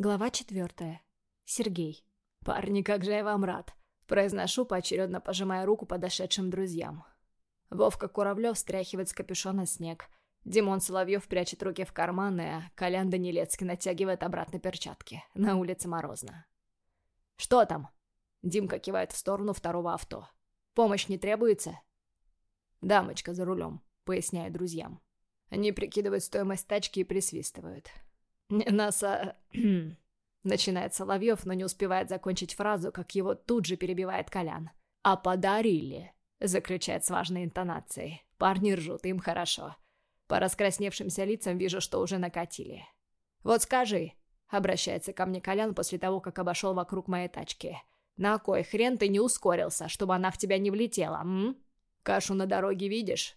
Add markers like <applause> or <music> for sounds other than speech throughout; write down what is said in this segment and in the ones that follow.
Глава четвертая. Сергей. «Парни, как же я вам рад!» Произношу, поочередно пожимая руку подошедшим друзьям. Вовка Куравлев стряхивает с капюшона снег. Димон Соловьев прячет руки в карманы, а Колян Данилецкий натягивает обратно перчатки. На улице морозно. «Что там?» Димка кивает в сторону второго авто. «Помощь не требуется?» «Дамочка за рулем», — поясняю друзьям. Они прикидывают стоимость тачки и присвистывают. «Не нас, а...» <clears throat> Начинает Соловьев, но не успевает закончить фразу, как его тут же перебивает Колян. «А подарили!» — заключает с важной интонацией. Парни ржут, им хорошо. По раскрасневшимся лицам вижу, что уже накатили. «Вот скажи!» — обращается ко мне Колян после того, как обошел вокруг моей тачки. «На кой хрен ты не ускорился, чтобы она в тебя не влетела, м? Кашу на дороге видишь?»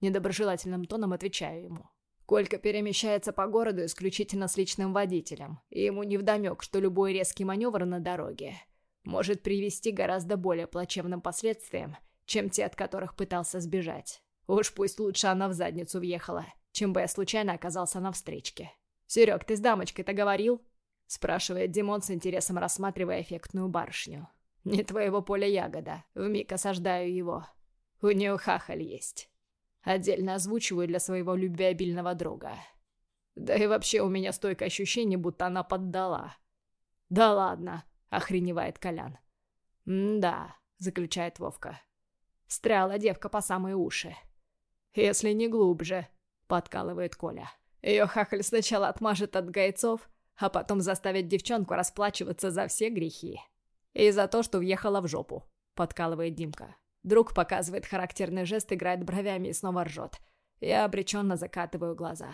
Недоброжелательным тоном отвечаю ему. Колька перемещается по городу исключительно с личным водителем, и ему невдомек, что любой резкий маневр на дороге может привести гораздо более плачевным последствиям, чем те, от которых пытался сбежать. Уж пусть лучше она в задницу въехала, чем бы я случайно оказался на встречке. «Серег, ты с дамочкой-то говорил?» спрашивает Димон с интересом рассматривая эффектную барышню. «Не твоего поля ягода. Вмиг осаждаю его. У нее хахаль есть». Отдельно озвучиваю для своего любвеобильного друга. Да и вообще у меня стойкое ощущение, будто она поддала. «Да ладно», — охреневает Колян. «Да», — заключает Вовка. Стряла девка по самые уши. «Если не глубже», — подкалывает Коля. Ее хахаль сначала отмажет от гайцов, а потом заставит девчонку расплачиваться за все грехи. И за то, что въехала в жопу, подкалывает Димка. Друг показывает характерный жест, играет бровями и снова ржет. Я обреченно закатываю глаза.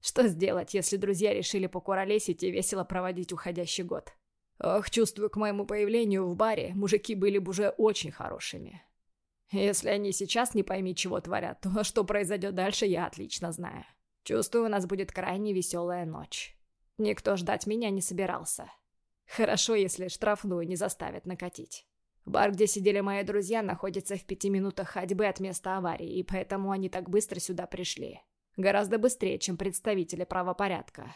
Что сделать, если друзья решили покуролесить и весело проводить уходящий год? Ох, чувствую, к моему появлению в баре мужики были бы уже очень хорошими. Если они сейчас не пойми, чего творят, то что произойдет дальше, я отлично знаю. Чувствую, у нас будет крайне веселая ночь. Никто ждать меня не собирался. Хорошо, если штрафную не заставят накатить. Бар, где сидели мои друзья, находится в пяти минутах ходьбы от места аварии, и поэтому они так быстро сюда пришли. Гораздо быстрее, чем представители правопорядка.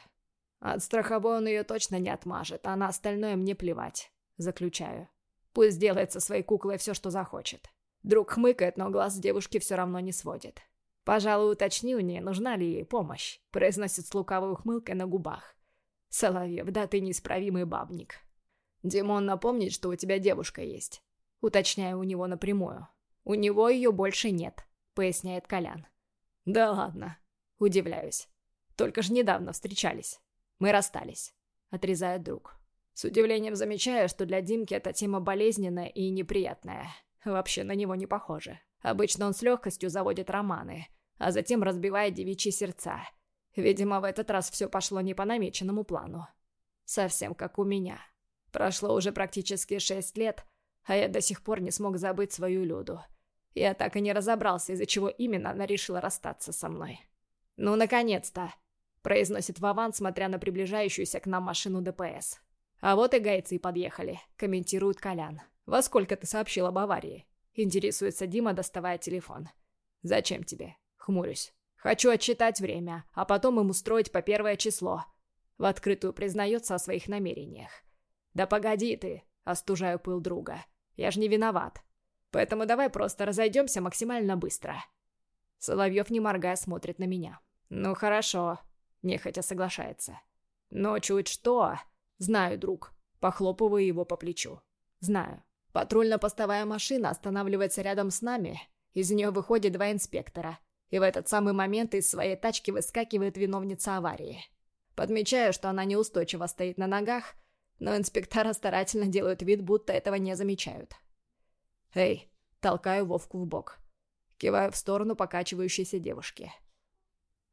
От страховой он ее точно не отмажет, а на остальное мне плевать. Заключаю. Пусть делает со своей куклой все, что захочет. Друг хмыкает, но глаз девушки все равно не сводит. «Пожалуй, уточни у нее, нужна ли ей помощь», — произносит с лукавой ухмылкой на губах. «Соловьев, да ты неисправимый бабник». «Димон напомнит, что у тебя девушка есть». Уточняю у него напрямую. «У него ее больше нет», — поясняет Колян. «Да ладно». Удивляюсь. «Только ж недавно встречались. Мы расстались», — отрезает друг. С удивлением замечаю, что для Димки эта тема болезненная и неприятная. Вообще на него не похоже. Обычно он с легкостью заводит романы, а затем разбивает девичьи сердца. Видимо, в этот раз все пошло не по намеченному плану. Совсем как у меня. Прошло уже практически шесть лет, а я до сих пор не смог забыть свою Люду. Я так и не разобрался, из-за чего именно она решила расстаться со мной. «Ну, наконец-то!» – произносит Вован, смотря на приближающуюся к нам машину ДПС. «А вот и гайцы подъехали», – комментирует Колян. «Во сколько ты сообщил об аварии?» – интересуется Дима, доставая телефон. «Зачем тебе?» – хмурюсь. «Хочу отчитать время, а потом им устроить по первое число». В открытую признается о своих намерениях. «Да погоди ты!» – остужаю пыл друга. «Я ж не виноват. Поэтому давай просто разойдемся максимально быстро». Соловьев, не моргая, смотрит на меня. «Ну хорошо», – нехотя соглашается. «Но чуть что...» «Знаю, друг». Похлопываю его по плечу. «Знаю. Патрульно-постовая машина останавливается рядом с нами. Из нее выходит два инспектора. И в этот самый момент из своей тачки выскакивает виновница аварии. Подмечаю, что она неустойчиво стоит на ногах, но инспектора старательно делают вид, будто этого не замечают. «Эй!» – толкаю Вовку в бок. Киваю в сторону покачивающейся девушки.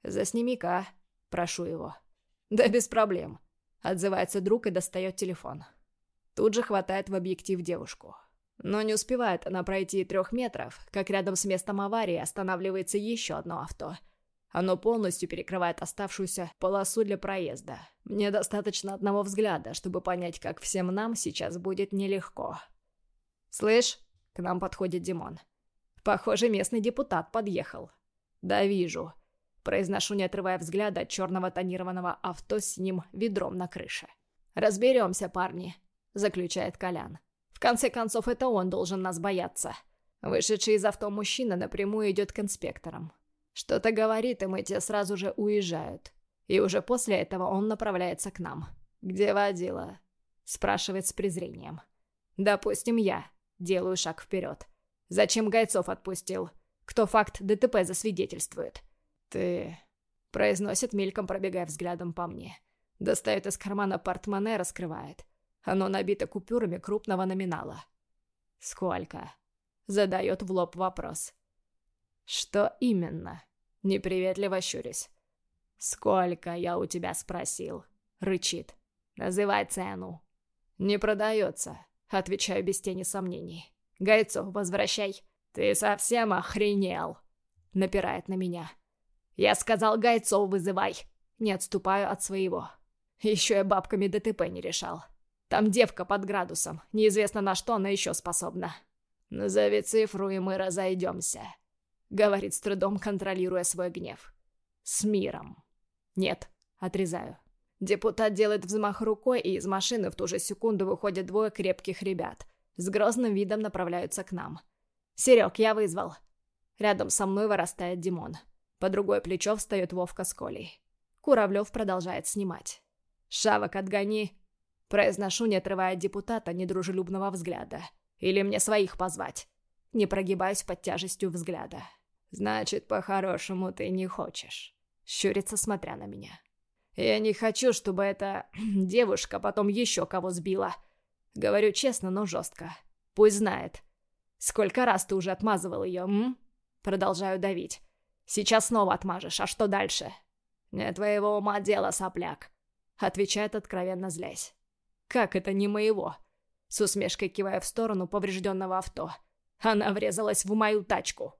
«Засними-ка», – прошу его. «Да без проблем», – отзывается друг и достает телефон. Тут же хватает в объектив девушку. Но не успевает она пройти трех метров, как рядом с местом аварии останавливается еще одно авто – оно полностью перекрывает оставшуюся полосу для проезда. Мне достаточно одного взгляда, чтобы понять, как всем нам сейчас будет нелегко. «Слышь?» — к нам подходит Димон. «Похоже, местный депутат подъехал». «Да вижу». Произношу, не отрывая взгляда от черного тонированного авто с ним ведром на крыше. «Разберемся, парни», — заключает Колян. «В конце концов, это он должен нас бояться». Вышедший из авто мужчина напрямую идет к инспекторам. Что-то говорит им, и те сразу же уезжают. И уже после этого он направляется к нам. «Где водила?» — спрашивает с презрением. «Допустим, я. Делаю шаг вперед. Зачем Гайцов отпустил? Кто факт ДТП засвидетельствует?» «Ты...» — произносит мельком, пробегая взглядом по мне. Достает из кармана портмоне, раскрывает. Оно набито купюрами крупного номинала. «Сколько?» — задает в лоб вопрос. «Что именно?» — неприветливо щурюсь. «Сколько, я у тебя спросил?» — рычит. «Называй цену». «Не продается», — отвечаю без тени сомнений. «Гайцов, возвращай». «Ты совсем охренел?» — напирает на меня. «Я сказал, Гайцов вызывай». Не отступаю от своего. Еще я бабками ДТП не решал. Там девка под градусом. Неизвестно на что она еще способна. «Назови цифру, и мы разойдемся», — говорит с трудом, контролируя свой гнев. «С миром». «Нет», — отрезаю. Депутат делает взмах рукой, и из машины в ту же секунду выходят двое крепких ребят. С грозным видом направляются к нам. «Серег, я вызвал». Рядом со мной вырастает Димон. По другое плечо встает Вовка с Колей. Куравлев продолжает снимать. «Шавок отгони!» Произношу, не отрывая депутата недружелюбного взгляда. «Или мне своих позвать?» Не прогибаюсь под тяжестью взгляда. «Значит, по-хорошему ты не хочешь?» Щурится, смотря на меня. «Я не хочу, чтобы эта <clears throat> девушка потом еще кого сбила. Говорю честно, но жестко. Пусть знает. Сколько раз ты уже отмазывал ее, м? Продолжаю давить. Сейчас снова отмажешь, а что дальше? Не твоего ума дело, сопляк. Отвечает откровенно злясь. Как это не моего? С усмешкой кивая в сторону поврежденного авто. Она врезалась в мою тачку.